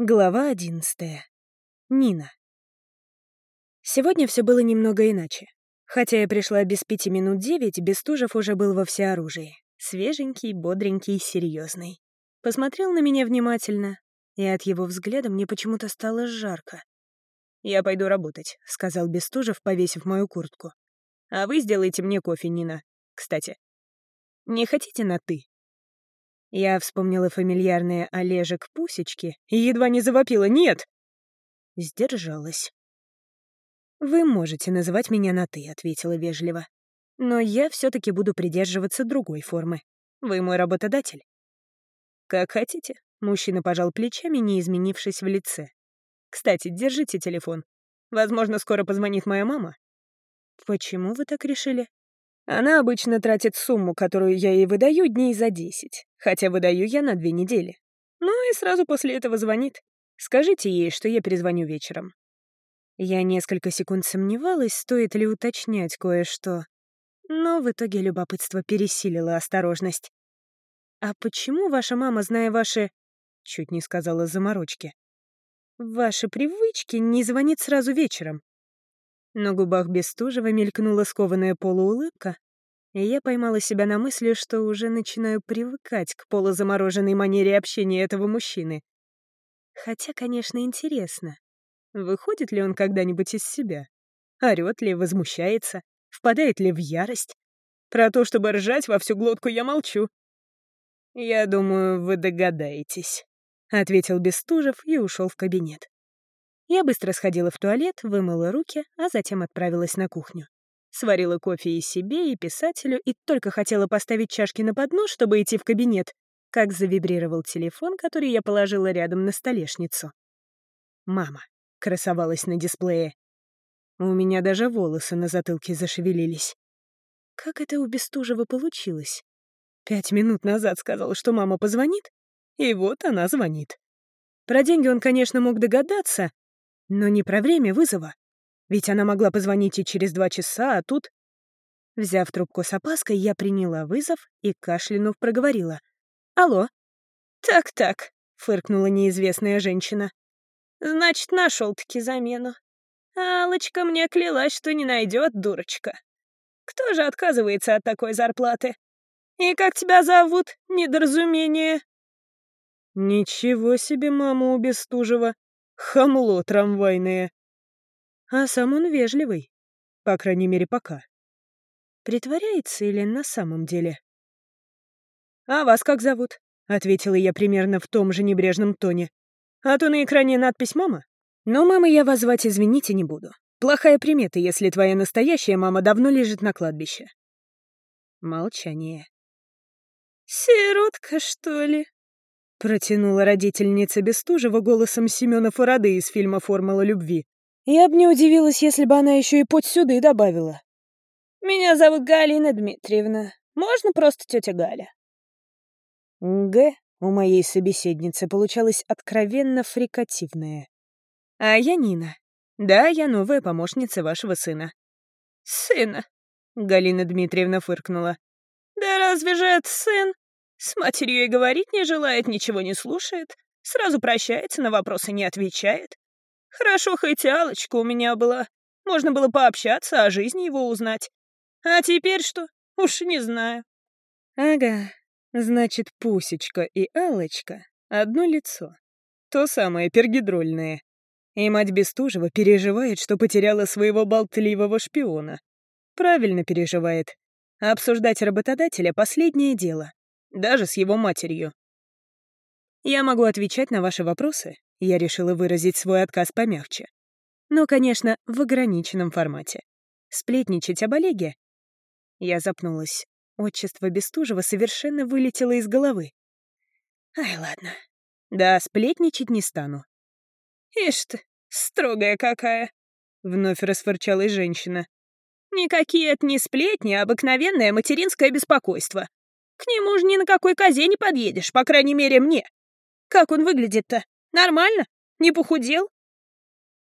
Глава одиннадцатая. Нина. Сегодня все было немного иначе. Хотя я пришла без пяти минут девять, Бестужев уже был во всеоружии. Свеженький, бодренький, серьезный. Посмотрел на меня внимательно, и от его взгляда мне почему-то стало жарко. «Я пойду работать», — сказал Бестужев, повесив мою куртку. «А вы сделайте мне кофе, Нина. Кстати, не хотите на «ты»?» Я вспомнила фамильярные Олежек Пусечки и едва не завопила «нет». Сдержалась. «Вы можете называть меня на «ты», — ответила вежливо. «Но я все таки буду придерживаться другой формы. Вы мой работодатель». «Как хотите», — мужчина пожал плечами, не изменившись в лице. «Кстати, держите телефон. Возможно, скоро позвонит моя мама». «Почему вы так решили?» Она обычно тратит сумму, которую я ей выдаю, дней за десять, хотя выдаю я на две недели. Ну и сразу после этого звонит. Скажите ей, что я перезвоню вечером. Я несколько секунд сомневалась, стоит ли уточнять кое-что. Но в итоге любопытство пересилило осторожность. «А почему ваша мама, зная ваши...» Чуть не сказала заморочки. «Ваши привычки не звонит сразу вечером?» На губах Бестужева мелькнула скованная полуулыбка, и я поймала себя на мысли, что уже начинаю привыкать к полузамороженной манере общения этого мужчины. Хотя, конечно, интересно, выходит ли он когда-нибудь из себя? Орёт ли, возмущается, впадает ли в ярость? Про то, чтобы ржать во всю глотку, я молчу. «Я думаю, вы догадаетесь», — ответил Бестужев и ушел в кабинет. Я быстро сходила в туалет, вымыла руки, а затем отправилась на кухню. Сварила кофе и себе, и писателю, и только хотела поставить чашки на поднос, чтобы идти в кабинет, как завибрировал телефон, который я положила рядом на столешницу. «Мама», — красовалась на дисплее. У меня даже волосы на затылке зашевелились. Как это у Бестужева получилось? Пять минут назад сказал, что мама позвонит, и вот она звонит. Про деньги он, конечно, мог догадаться, но не про время вызова. Ведь она могла позвонить и через два часа, а тут... Взяв трубку с опаской, я приняла вызов и, кашлянув, проговорила. «Алло?» «Так-так», — фыркнула неизвестная женщина. «Значит, нашел-таки замену. Алочка мне клялась, что не найдет, дурочка. Кто же отказывается от такой зарплаты? И как тебя зовут, недоразумение?» «Ничего себе, мама у Бестужева!» Хамло трамвайное. А сам он вежливый. По крайней мере, пока. Притворяется или на самом деле? «А вас как зовут?» — ответила я примерно в том же небрежном тоне. «А то на экране надпись «Мама». Но мамы я вас звать, извините, не буду. Плохая примета, если твоя настоящая мама давно лежит на кладбище». Молчание. «Сиротка, что ли?» Протянула родительница Бестужева голосом Семёна Фарады из фильма «Формула любви». Я бы не удивилась, если бы она еще и под сюда добавила. «Меня зовут Галина Дмитриевна. Можно просто тетя Галя?» «Г» у моей собеседницы получалось откровенно фрикативное. «А я Нина. Да, я новая помощница вашего сына». «Сына?» — Галина Дмитриевна фыркнула. «Да разве же это сын? С матерью и говорить не желает, ничего не слушает, сразу прощается, на вопросы не отвечает. Хорошо, хоть Алочка у меня была. Можно было пообщаться, о жизни его узнать. А теперь что? Уж не знаю. Ага, значит, Пусечка и Алочка — одно лицо. То самое пергидрольное. И мать Бестужева переживает, что потеряла своего болтливого шпиона. Правильно переживает. Обсуждать работодателя — последнее дело даже с его матерью. Я могу отвечать на ваши вопросы, я решила выразить свой отказ помягче. Но, конечно, в ограниченном формате. Сплетничать об Олеге? Я запнулась. Отчество Бестужева совершенно вылетело из головы. Ай, ладно. Да, сплетничать не стану. Ишь ты, строгая какая. Вновь расфорчалась женщина. Никакие это не сплетни, а обыкновенное материнское беспокойство. К нему же ни на какой козе не подъедешь, по крайней мере, мне. Как он выглядит-то? Нормально? Не похудел?»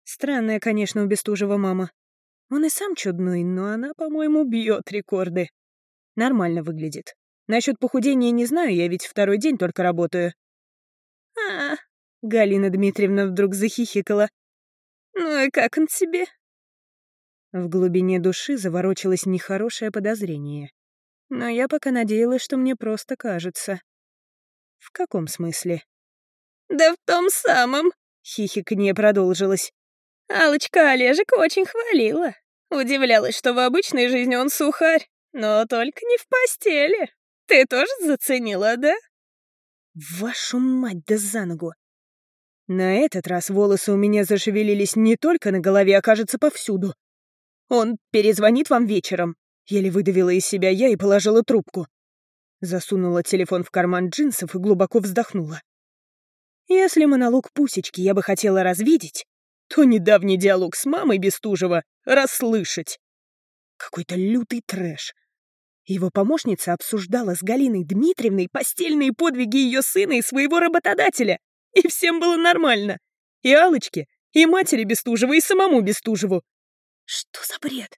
Странная, конечно, у Бестужева мама. Он и сам чудной, но она, по-моему, бьет рекорды. Нормально выглядит. Насчет похудения не знаю, я ведь второй день только работаю. «А, Галина Дмитриевна вдруг захихикала. «Ну и как он тебе?» В глубине души заворочилось нехорошее подозрение. Но я пока надеялась, что мне просто кажется. В каком смысле? «Да в том самом», — хихиканье продолжилось. Алочка Олежек очень хвалила. Удивлялась, что в обычной жизни он сухарь, но только не в постели. Ты тоже заценила, да? Вашу мать да за ногу! На этот раз волосы у меня зашевелились не только на голове, а, кажется, повсюду. Он перезвонит вам вечером. Еле выдавила из себя я и положила трубку. Засунула телефон в карман джинсов и глубоко вздохнула. Если монолог Пусечки я бы хотела развидеть, то недавний диалог с мамой Бестужева расслышать. Какой-то лютый трэш. Его помощница обсуждала с Галиной Дмитриевной постельные подвиги ее сына и своего работодателя. И всем было нормально. И Алочке, и матери Бестужева, и самому Бестужеву. Что за бред?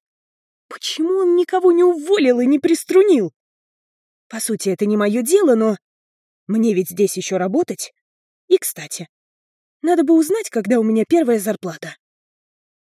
Почему он никого не уволил и не приструнил? По сути, это не мое дело, но... Мне ведь здесь еще работать. И, кстати, надо бы узнать, когда у меня первая зарплата.